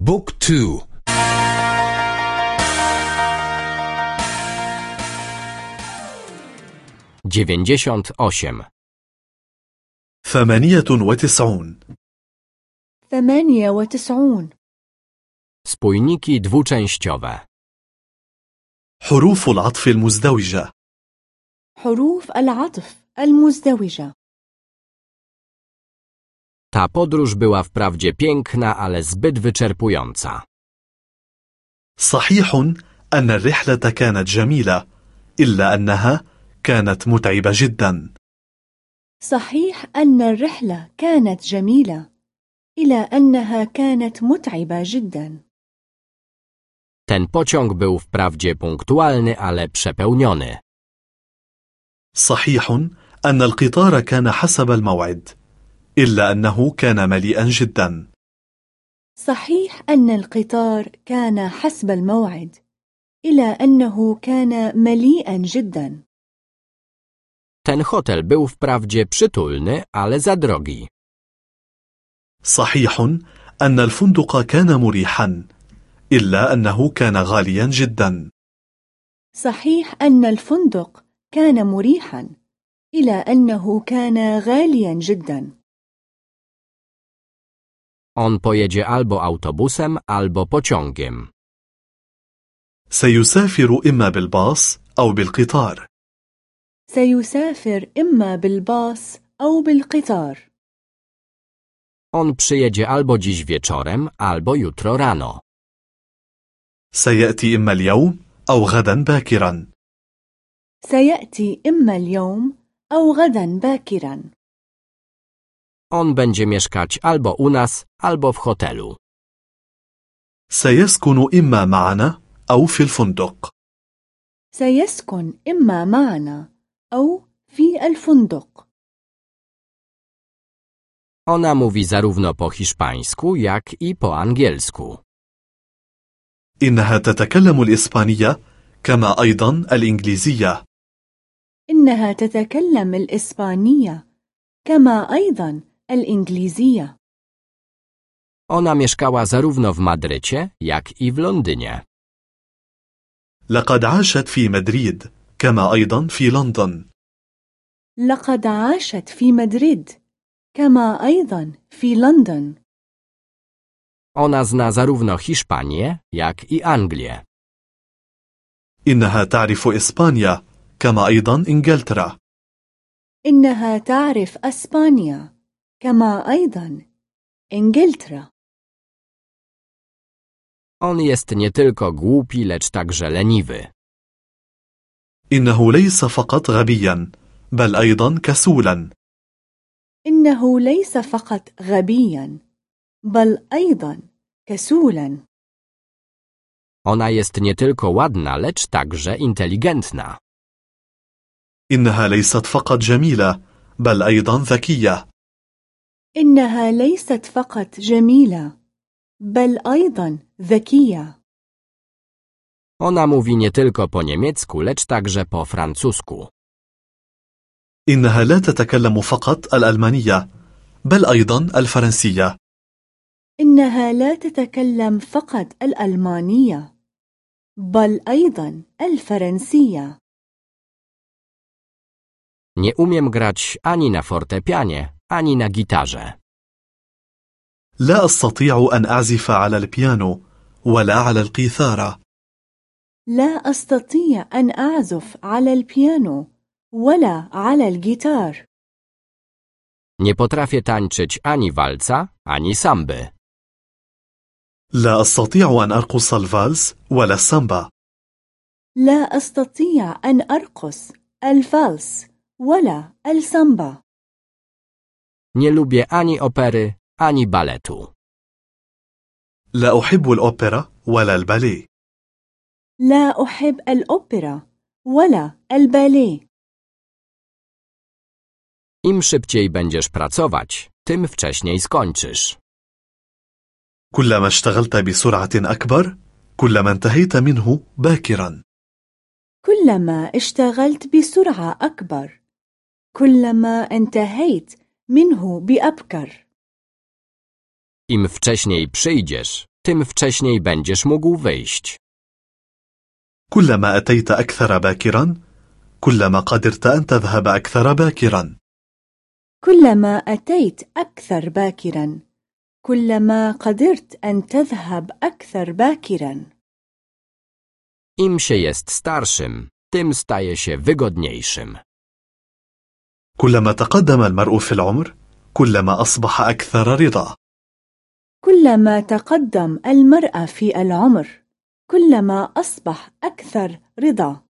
بوك تو. dziewięćdziesiąt osiem, ثمانية وتسعون. ثمانية وتسعون. Spójniki dwuczęściowe. حروف العطف المزدوجة. حروف العطف المزدوجة. Ta podróż była wprawdzie piękna, ale zbyt wyczerpująca. صحيح أن الرحلة كانت جميلة إلا أنها كانت متعبة جدا صحيح أن الرحلة كانت جميلة إلى أنها كانت متعبة جدا Ten pociąg był wprawdzie punktualny, ale przepełniony. صحيح أن القطار كان حسب الموعد إلا أنه كان مليئا جدا. صحيح أن القطار كان حسب الموعد إلى أنه كان مليئا جدا. Ten hotel był wprawdzie przytulny, ale za drogi. صحيح أن الفندق كان مريحا إلا أنه كان غاليا جدا. صحيح أن الفندق كان مريحا إلى أنه كان غاليا جدا. On pojedzie albo autobusem, albo pociągiem. سيسافر إما بالباص أو بالقطار سيسافر إما بالباص أو بالقطار On przyjedzie albo dziś wieczorem, albo jutro rano. سيأتي إما اليوم أو غدا باكرا سيأتي إما اليوم أو غدا باكرا On będzie mieszkać albo u nas, albo w hotelu. سيسكن إما معنا أو في الفندق سيسكن إما معنا أو في الفندق Ona mówi zarówno po hiszpańsku, jak i po angielsku. إنها تتكلم الإسبانية كما أيضا الإنجليزية إنها تتكلم الإسبانية كما أيضا الإنجليزية. Ona mieszkała zarówno w Madrycie, jak i w Londynie. لقد عاشت في مدريد كما أيضا في لندن. لقد عاشت في مدريد كما أيضا في لندن. Ona zna zarówno Hiszpanię, jak i Anglię. إنها تعرف إسبانيا كما أيضا إنجلترا. إنها تعرف أسبانيا. كما أيضا إنجلترا On jest nie tylko głupi, lecz także leniwy. إنه ليس فقط غبيا بل أيضا كسولا إنه ليس فقط غبيا بل أيضا كسولا Ona jest nie tylko ładna, lecz także inteligentna. إنها ليست فقط جميلة بل أيضا ذكية إنها ليست فقط جميلة بل أيضا ذكية. Ona mówi nie tylko po niemiecku, lecz także po francusku. إنها لا تتكلم فقط الألمانية بل أيضا الفرنسية. إنها لا تتكلم فقط الألمانية بل أيضا الفرنسية. Nie umiem grać ani na fortepianie, ani na gitarze. لا أستطيع أن أعزف على البيانو ولا على القيثارة لا أستطيع أن أعزف على البيانو ولا على الجيتار Nie potrafię tańczyć ani walca, ani samby. لا أستطيع أن أرقص الفالس ولا السامبا لا أستطيع أن أرقص الفالس ولا السامبا Nie lubię ani opery, ani baletu. لا أحب الأوبرا ولا الباليه لا أحب الأوبرا ولا الباليه Im szybciej będziesz pracować, tym wcześniej skończysz. كلما اشتغلت بسرعة أكبر كلما انتهيت منه باكرا كلما اشتغلت بسرعة أكبر كلما انتهيت منه بأبكر Im wcześniej przyjdziesz, tym wcześniej będziesz mógł wyjść. كلما أتيت أكثر باكرا كلما قدرت أن تذهب أكثر باكرا كلما أتيت أكثر باكرا كلما قدرت أن تذهب أكثر باكرا Im się jest starszym, tym staje się wygodniejszym. كلما تقدم المرء في العمر كلما أصبح أكثر رضا. كلما تقدم المرأة في العمر كلما أصبح أكثر رضا.